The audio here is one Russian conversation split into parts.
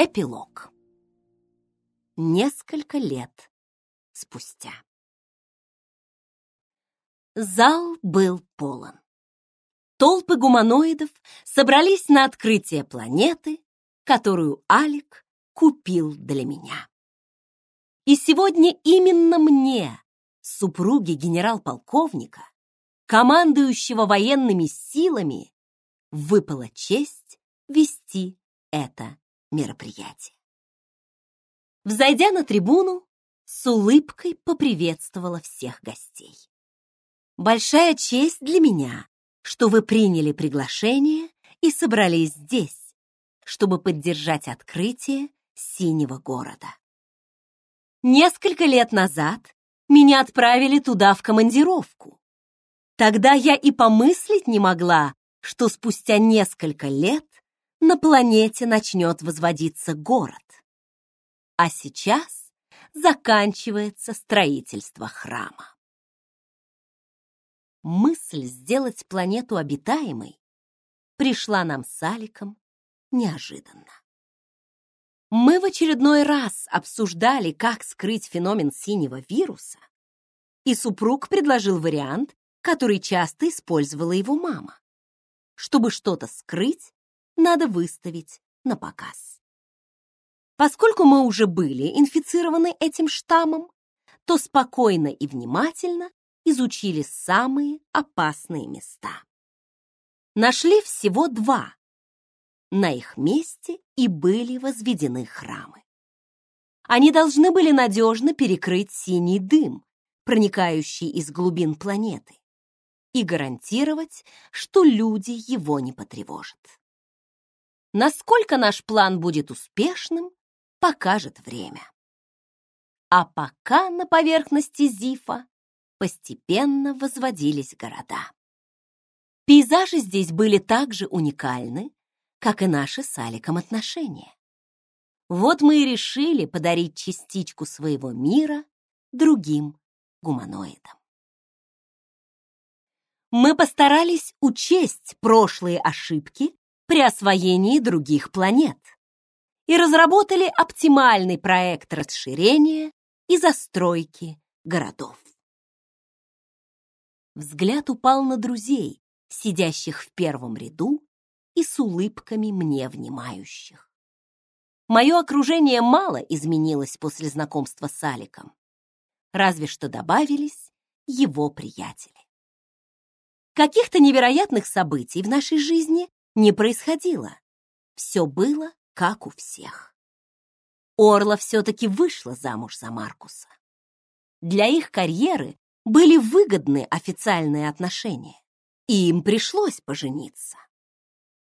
Эпилог. Несколько лет спустя. Зал был полон. Толпы гуманоидов собрались на открытие планеты, которую Алик купил для меня. И сегодня именно мне, супруге генерал-полковника, командующего военными силами, выпала честь вести это мероприятие. Взойдя на трибуну, с улыбкой поприветствовала всех гостей. Большая честь для меня, что вы приняли приглашение и собрались здесь, чтобы поддержать открытие синего города. Несколько лет назад меня отправили туда в командировку. Тогда я и помыслить не могла, что спустя несколько лет на планете начнет возводиться город. А сейчас заканчивается строительство храма. Мысль сделать планету обитаемой пришла нам с Аликом неожиданно. Мы в очередной раз обсуждали, как скрыть феномен синего вируса, и супруг предложил вариант, который часто использовала его мама. Чтобы что-то скрыть, надо выставить на показ. Поскольку мы уже были инфицированы этим штаммом, то спокойно и внимательно изучили самые опасные места. Нашли всего два. На их месте и были возведены храмы. Они должны были надежно перекрыть синий дым, проникающий из глубин планеты, и гарантировать, что люди его не потревожат. Насколько наш план будет успешным, покажет время. А пока на поверхности Зифа постепенно возводились города. Пейзажи здесь были так же уникальны, как и наши с Аликом отношения. Вот мы и решили подарить частичку своего мира другим гуманоидам. Мы постарались учесть прошлые ошибки при освоении других планет и разработали оптимальный проект расширения и застройки городов. Взгляд упал на друзей, сидящих в первом ряду и с улыбками мне внимающих. Мое окружение мало изменилось после знакомства с Аликом, разве что добавились его приятели. Каких-то невероятных событий в нашей жизни не происходило. Все было как у всех. Орла все-таки вышла замуж за Маркуса. Для их карьеры были выгодны официальные отношения, и им пришлось пожениться.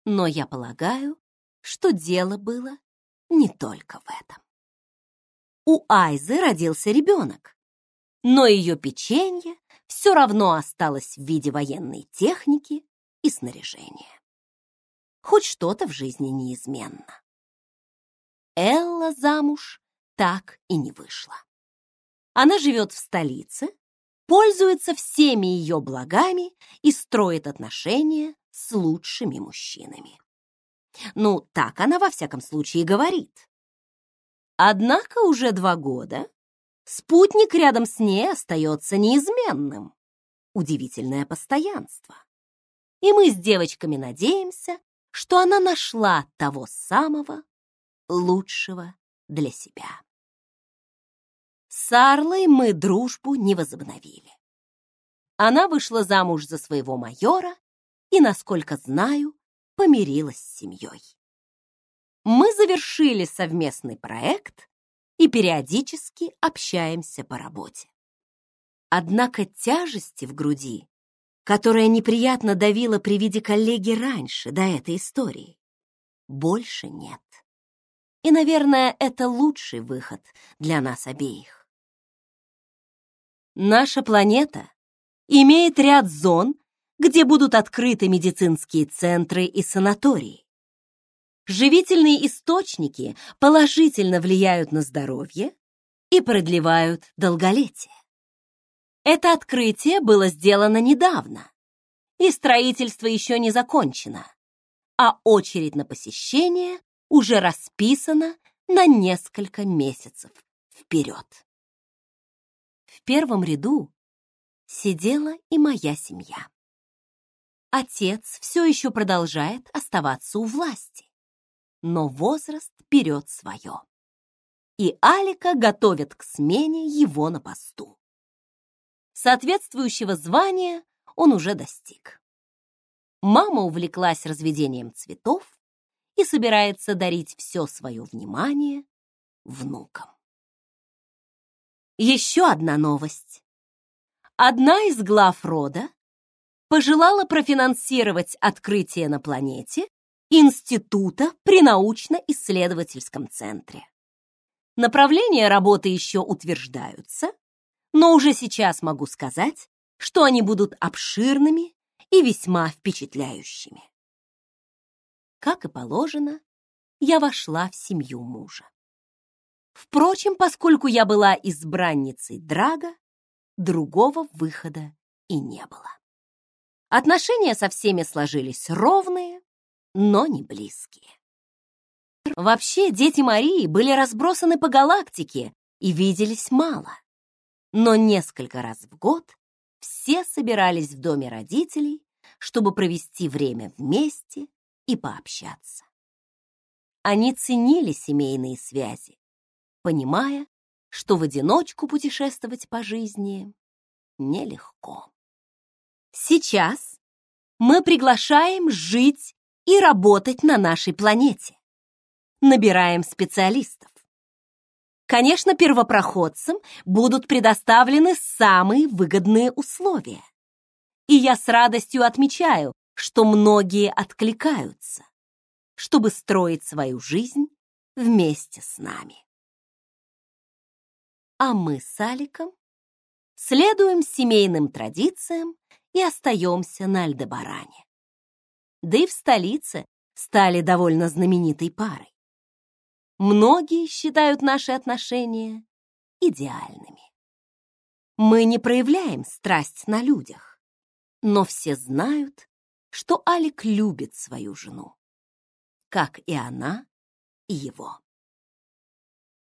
Но я полагаю, что дело было не только в этом. У Айзы родился ребенок, но ее печенье все равно осталось в виде военной техники и снаряжения хоть что-то в жизни неизменно. Элла замуж так и не вышла. Она живет в столице, пользуется всеми ее благами и строит отношения с лучшими мужчинами. Ну, так она во всяком случае говорит. Однако уже два года спутник рядом с ней остается неизменным. Удивительное постоянство. И мы с девочками надеемся, что она нашла того самого лучшего для себя. С Арлой мы дружбу не возобновили. Она вышла замуж за своего майора и, насколько знаю, помирилась с семьей. Мы завершили совместный проект и периодически общаемся по работе. Однако тяжести в груди которая неприятно давила при виде коллеги раньше, до этой истории. Больше нет. И, наверное, это лучший выход для нас обеих. Наша планета имеет ряд зон, где будут открыты медицинские центры и санатории. Живительные источники положительно влияют на здоровье и продлевают долголетие. Это открытие было сделано недавно, и строительство еще не закончено, а очередь на посещение уже расписана на несколько месяцев вперед. В первом ряду сидела и моя семья. Отец все еще продолжает оставаться у власти, но возраст берет свое. И Алика готовят к смене его на посту. Соответствующего звания он уже достиг. Мама увлеклась разведением цветов и собирается дарить все свое внимание внукам. Еще одна новость. Одна из глав рода пожелала профинансировать открытие на планете института при научно-исследовательском центре. Направления работы еще утверждаются, но уже сейчас могу сказать, что они будут обширными и весьма впечатляющими. Как и положено, я вошла в семью мужа. Впрочем, поскольку я была избранницей Драга, другого выхода и не было. Отношения со всеми сложились ровные, но не близкие. Вообще, дети Марии были разбросаны по галактике и виделись мало. Но несколько раз в год все собирались в доме родителей, чтобы провести время вместе и пообщаться. Они ценили семейные связи, понимая, что в одиночку путешествовать по жизни нелегко. Сейчас мы приглашаем жить и работать на нашей планете. Набираем специалистов. Конечно, первопроходцам будут предоставлены самые выгодные условия. И я с радостью отмечаю, что многие откликаются, чтобы строить свою жизнь вместе с нами. А мы с Аликом следуем семейным традициям и остаемся на Альдебаране. Да и в столице стали довольно знаменитой парой. Многие считают наши отношения идеальными. Мы не проявляем страсть на людях, но все знают, что Алик любит свою жену, как и она и его.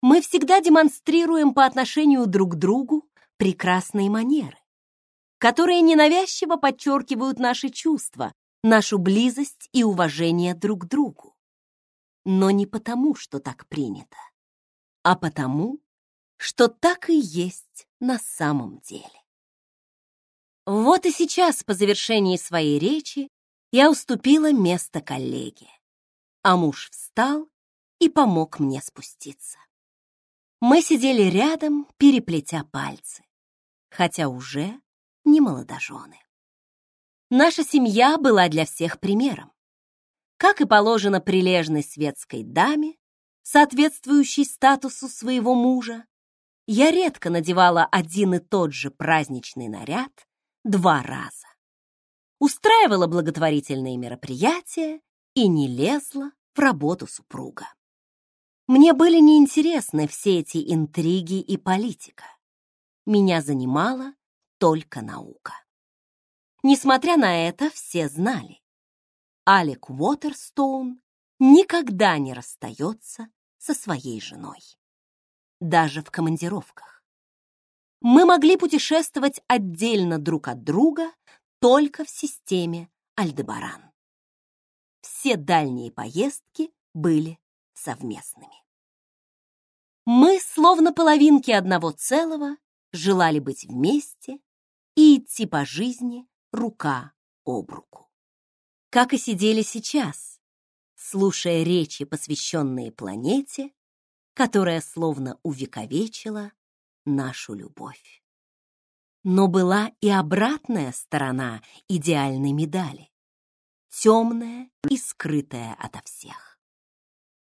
Мы всегда демонстрируем по отношению друг к другу прекрасные манеры, которые ненавязчиво подчеркивают наши чувства, нашу близость и уважение друг к другу. Но не потому, что так принято, а потому, что так и есть на самом деле. Вот и сейчас, по завершении своей речи, я уступила место коллеге, а муж встал и помог мне спуститься. Мы сидели рядом, переплетя пальцы, хотя уже не молодожены. Наша семья была для всех примером. Как и положено прилежной светской даме, соответствующей статусу своего мужа, я редко надевала один и тот же праздничный наряд два раза устраивала благотворительные мероприятия и не лезла в работу супруга. Мне были неинтересны все эти интриги и политика. Меня занимала только наука. Несмотря на это, все знали. Алек Уотерстоун никогда не расстается со своей женой. Даже в командировках. Мы могли путешествовать отдельно друг от друга только в системе Альдебаран. Все дальние поездки были совместными. Мы, словно половинки одного целого, желали быть вместе и идти по жизни рука об руку. Как и сидели сейчас, слушая речи, посвященные планете, которая словно увековечила нашу любовь. Но была и обратная сторона идеальной медали. Темная и скрытая ото всех.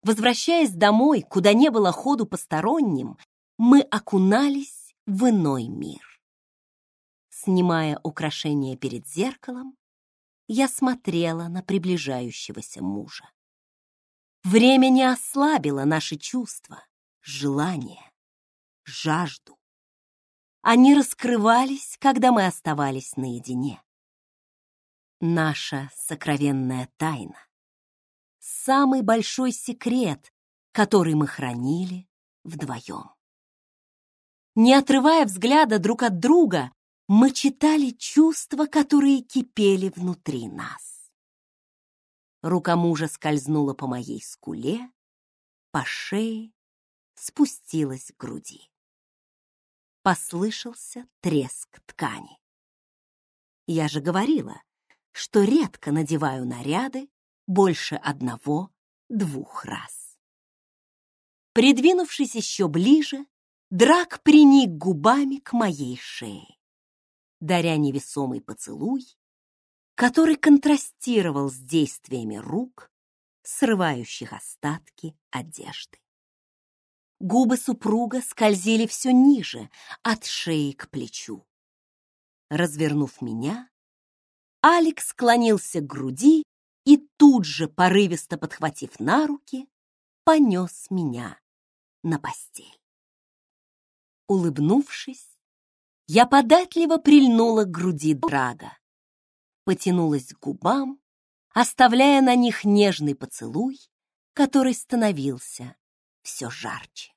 Возвращаясь домой, куда не было ходу посторонним, мы окунались в иной мир. Снимая украшения перед зеркалом, я смотрела на приближающегося мужа. Время не ослабило наши чувства, желания, жажду. Они раскрывались, когда мы оставались наедине. Наша сокровенная тайна. Самый большой секрет, который мы хранили вдвоем. Не отрывая взгляда друг от друга, мы читали чувства, которые кипели внутри нас. Рука мужа скользнула по моей скуле, по шее, спустилась к груди. Послышался треск ткани. Я же говорила, что редко надеваю наряды больше одного-двух раз. Придвинувшись еще ближе, Драк приник губами к моей шее, даря невесомый поцелуй, который контрастировал с действиями рук, срывающих остатки одежды. Губы супруга скользили все ниже, от шеи к плечу. Развернув меня, Алекс склонился к груди и тут же, порывисто подхватив на руки, понес меня на постель. Улыбнувшись, я податливо прильнула к груди Драга, потянулась к губам, оставляя на них нежный поцелуй, который становился все жарче.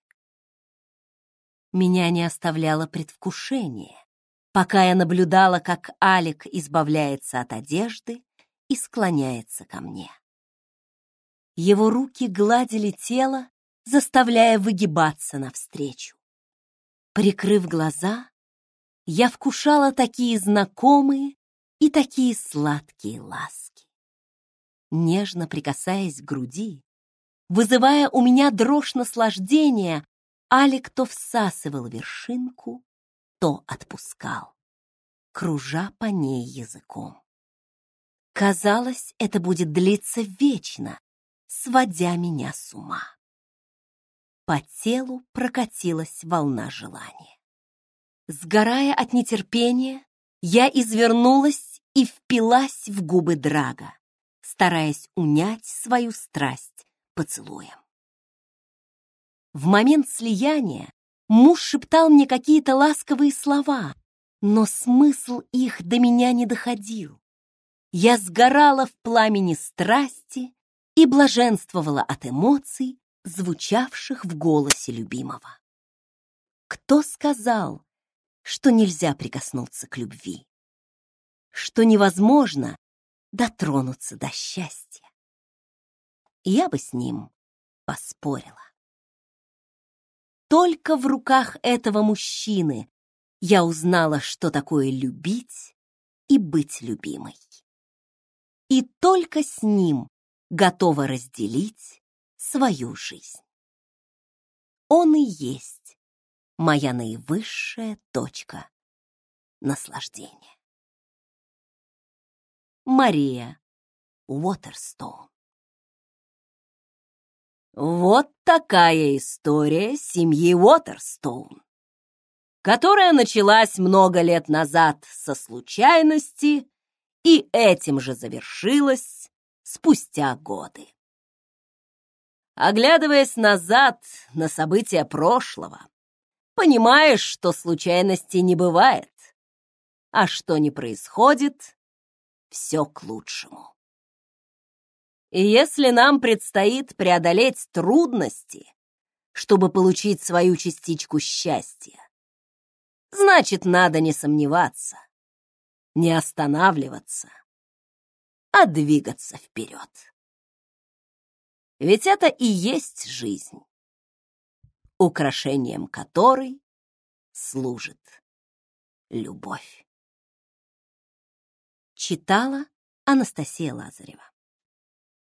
Меня не оставляло предвкушение, пока я наблюдала, как Алик избавляется от одежды и склоняется ко мне. Его руки гладили тело, заставляя выгибаться навстречу. Прикрыв глаза, я вкушала такие знакомые и такие сладкие ласки. Нежно прикасаясь к груди, вызывая у меня дрожь наслаждения, Алик то всасывал вершинку, то отпускал, кружа по ней языком. Казалось, это будет длиться вечно, сводя меня с ума. По телу прокатилась волна желания. Сгорая от нетерпения, я извернулась и впилась в губы Драга, стараясь унять свою страсть поцелуем. В момент слияния муж шептал мне какие-то ласковые слова, но смысл их до меня не доходил. Я сгорала в пламени страсти и блаженствовала от эмоций, звучавших в голосе любимого. Кто сказал, что нельзя прикоснуться к любви? Что невозможно дотронуться до счастья? Я бы с ним поспорила. Только в руках этого мужчины я узнала, что такое любить и быть любимой. И только с ним готова разделить свою жизнь. Он и есть моя наивысшая точка наслаждения. Мария Уотерстоун Вот такая история семьи Уотерстоун, которая началась много лет назад со случайности и этим же завершилась спустя годы. Оглядываясь назад на события прошлого, понимаешь, что случайностей не бывает, а что не происходит, все к лучшему. И если нам предстоит преодолеть трудности, чтобы получить свою частичку счастья, значит, надо не сомневаться, не останавливаться, а двигаться вперед. Ведь это и есть жизнь, украшением которой служит любовь. Читала Анастасия Лазарева